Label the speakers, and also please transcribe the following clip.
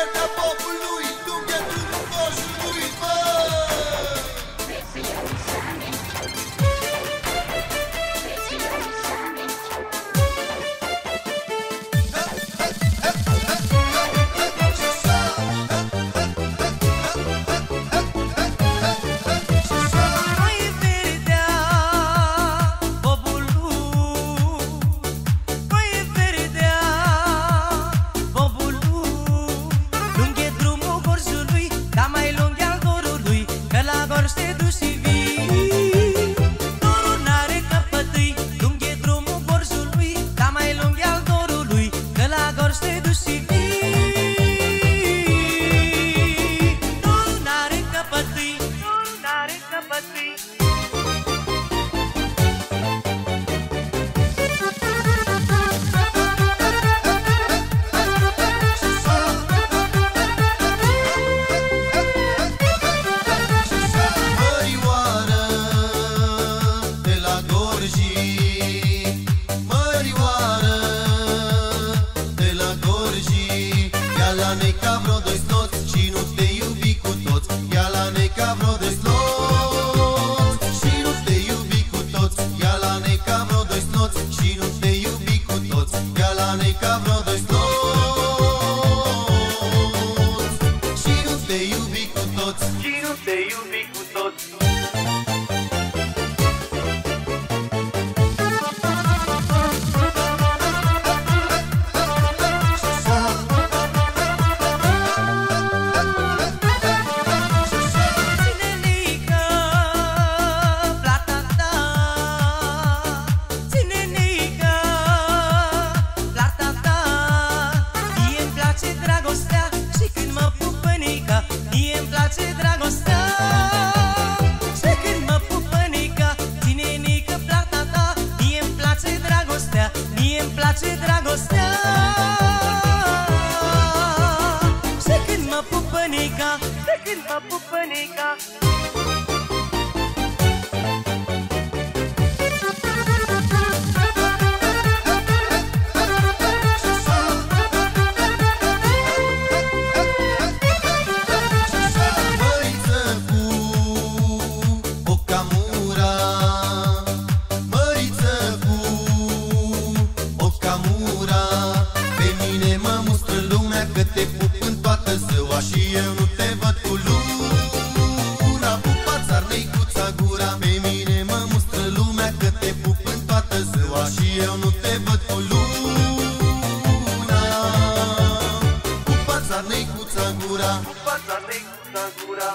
Speaker 1: pierde popul nu understood. la noi ca vreo Și nu te iubi cu Ia la noi ca vreo Și nu te iubi cu Ia la noi ca vreo
Speaker 2: Și nu te iubi cu Ia
Speaker 3: la noi ca vreo Și nu te iubi cu Și nu te iubi cu toți. Place dragostea Și când mă pupă nica Mie-mi place dragostea. Și când mă pupă nica Ține-nică plata ta Mie-mi place dragostea Mie-mi place dragostea. Și când mă pupă nica
Speaker 2: De când mă pupă nica
Speaker 1: că te pup în toată ziua Și eu nu te văd cu luna Pupați arneicuța gura Pe mine mă mustră lumea că te pup în toată ziua Și eu nu te văd cu luna. Pupați arneicuța gura
Speaker 2: Fața de cu gura